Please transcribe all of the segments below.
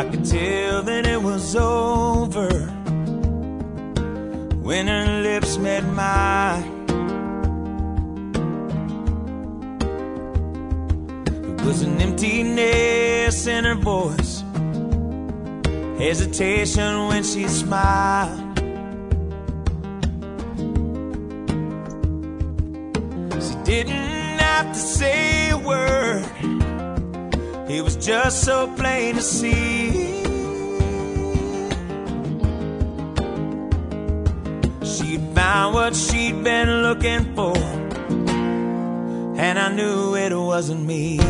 I could tell that it was over when her lips met mine. It was an emptiness in her voice, hesitation when she smiled. She didn't have to say it was just so plain to see. She'd found what she'd been looking for, and I knew it wasn't me.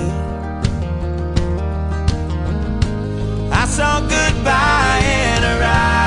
I saw goodbye in her eyes.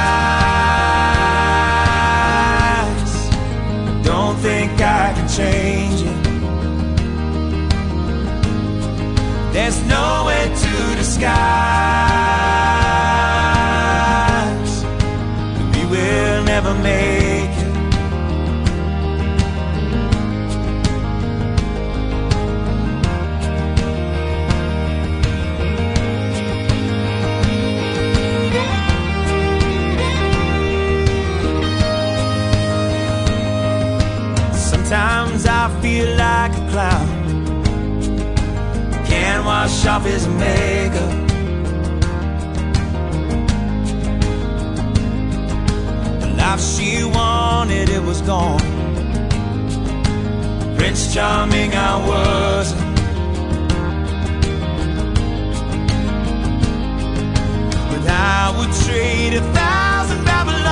Feel like a clown. Can't wash off his makeup. The life she wanted, it was gone. Prince Charming, I wasn't. But I would trade a thousand Babylons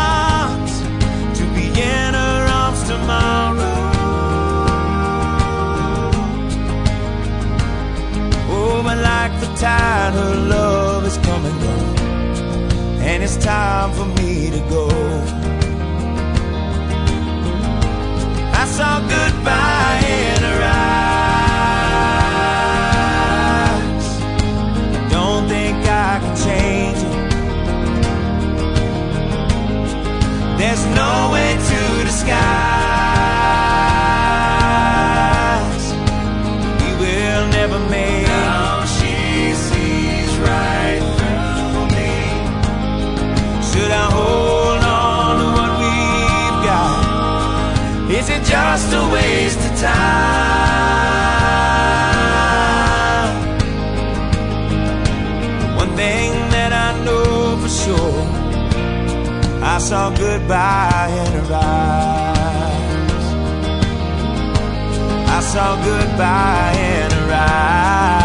it's time for me to go. I saw goodbye in her eyes. Don't think I can change it. There's no way to disguise. Just a waste of time? One thing that I know for sure, I saw goodbye in her eyes. I saw goodbye in her eyes.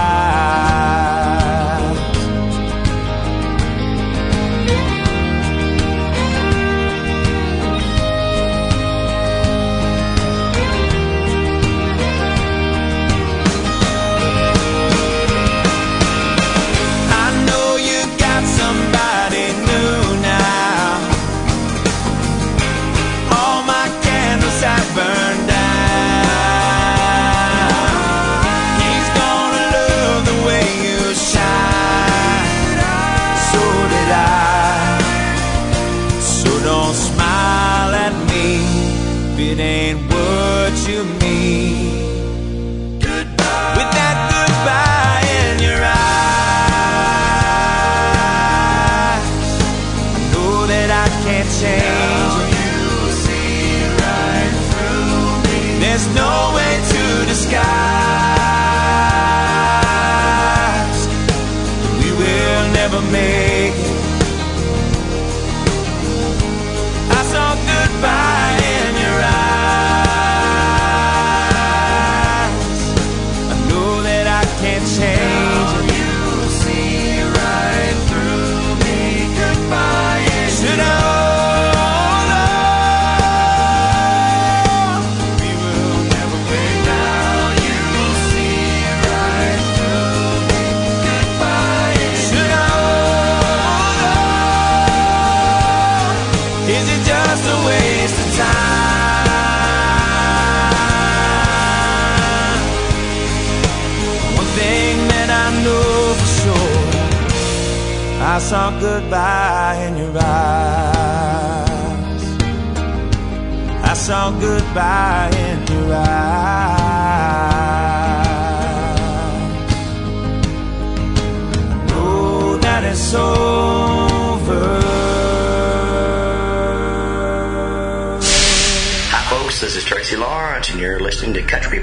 Never make I saw goodbye in your eyes. I saw goodbye in your eyes. Know that it's over. Hi, folks. This is Tracy Lawrence, and you're listening to Country